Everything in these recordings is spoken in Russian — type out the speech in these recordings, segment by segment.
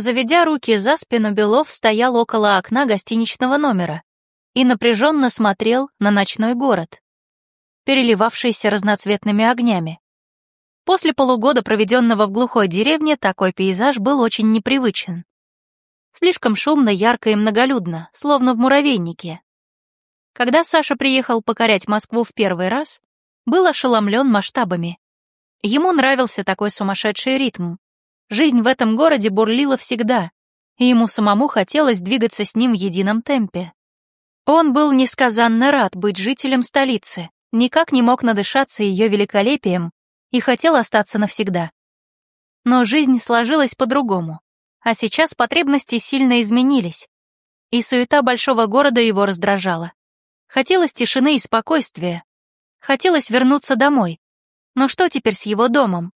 Заведя руки за спину, Белов стоял около окна гостиничного номера и напряженно смотрел на ночной город, переливавшийся разноцветными огнями. После полугода, проведенного в глухой деревне, такой пейзаж был очень непривычен. Слишком шумно, ярко и многолюдно, словно в муравейнике. Когда Саша приехал покорять Москву в первый раз, был ошеломлен масштабами. Ему нравился такой сумасшедший ритм. Жизнь в этом городе бурлила всегда, и ему самому хотелось двигаться с ним в едином темпе. Он был несказанно рад быть жителем столицы, никак не мог надышаться ее великолепием и хотел остаться навсегда. Но жизнь сложилась по-другому, а сейчас потребности сильно изменились, и суета большого города его раздражала. Хотелось тишины и спокойствия, хотелось вернуться домой. Но что теперь с его домом?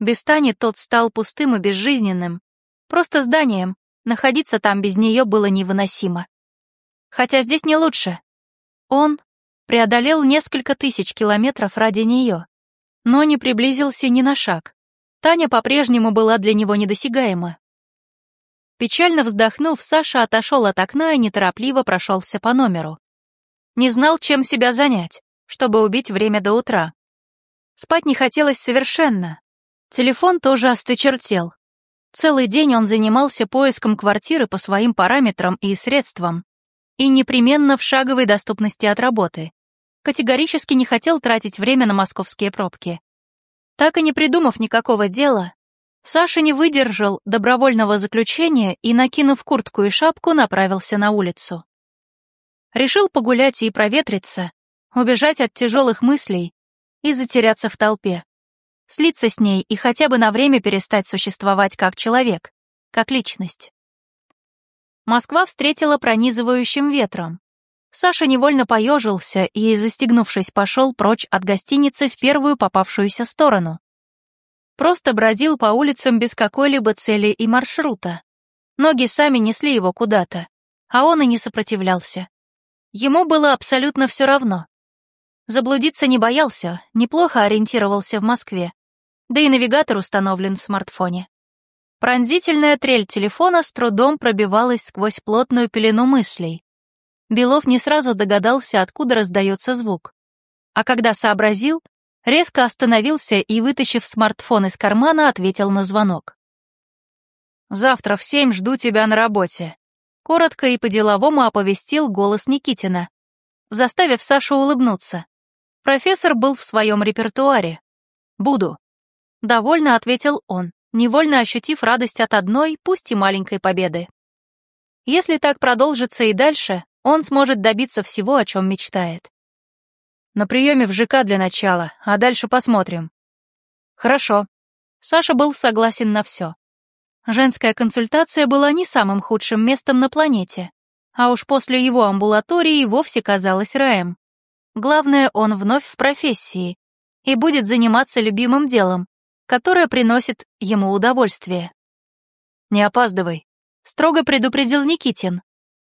Без Тани тот стал пустым и безжизненным. Просто зданием. Находиться там без нее было невыносимо. Хотя здесь не лучше. Он преодолел несколько тысяч километров ради нее, но не приблизился ни на шаг. Таня по-прежнему была для него недосягаема. Печально вздохнув, Саша отошел от окна и неторопливо прошелся по номеру. Не знал, чем себя занять, чтобы убить время до утра. Спать не хотелось совершенно, Телефон тоже остычертел. Целый день он занимался поиском квартиры по своим параметрам и средствам, и непременно в шаговой доступности от работы. Категорически не хотел тратить время на московские пробки. Так и не придумав никакого дела, Саша не выдержал добровольного заключения и, накинув куртку и шапку, направился на улицу. Решил погулять и проветриться, убежать от тяжелых мыслей и затеряться в толпе слиться с ней и хотя бы на время перестать существовать как человек, как личность. Москва встретила пронизывающим ветром. Саша невольно поежился и, застегнувшись, пошел прочь от гостиницы в первую попавшуюся сторону. Просто бродил по улицам без какой-либо цели и маршрута. Ноги сами несли его куда-то, а он и не сопротивлялся. Ему было абсолютно все равно. Заблудиться не боялся, неплохо ориентировался в Москве. Да и навигатор установлен в смартфоне. Пронзительная трель телефона с трудом пробивалась сквозь плотную пелену мыслей. Белов не сразу догадался, откуда раздается звук. А когда сообразил, резко остановился и, вытащив смартфон из кармана, ответил на звонок. «Завтра в семь жду тебя на работе», — коротко и по-деловому оповестил голос Никитина, заставив Сашу улыбнуться. Профессор был в своем репертуаре. «Буду», — довольно ответил он, невольно ощутив радость от одной, пусть и маленькой победы. Если так продолжится и дальше, он сможет добиться всего, о чем мечтает. На приеме в ЖК для начала, а дальше посмотрим. Хорошо. Саша был согласен на все. Женская консультация была не самым худшим местом на планете, а уж после его амбулатории вовсе казалась раем. Главное, он вновь в профессии и будет заниматься любимым делом, которое приносит ему удовольствие. «Не опаздывай», — строго предупредил Никитин,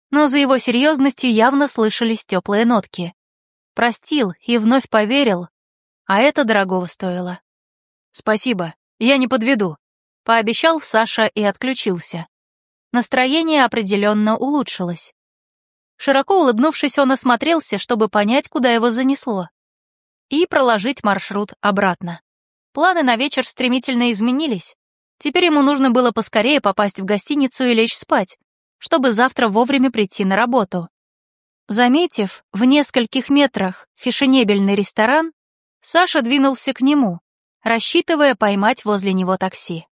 но за его серьезностью явно слышались теплые нотки. Простил и вновь поверил, а это дорогого стоило. «Спасибо, я не подведу», — пообещал Саша и отключился. Настроение определенно улучшилось. Широко улыбнувшись, он осмотрелся, чтобы понять, куда его занесло, и проложить маршрут обратно. Планы на вечер стремительно изменились. Теперь ему нужно было поскорее попасть в гостиницу и лечь спать, чтобы завтра вовремя прийти на работу. Заметив в нескольких метрах фешенебельный ресторан, Саша двинулся к нему, рассчитывая поймать возле него такси.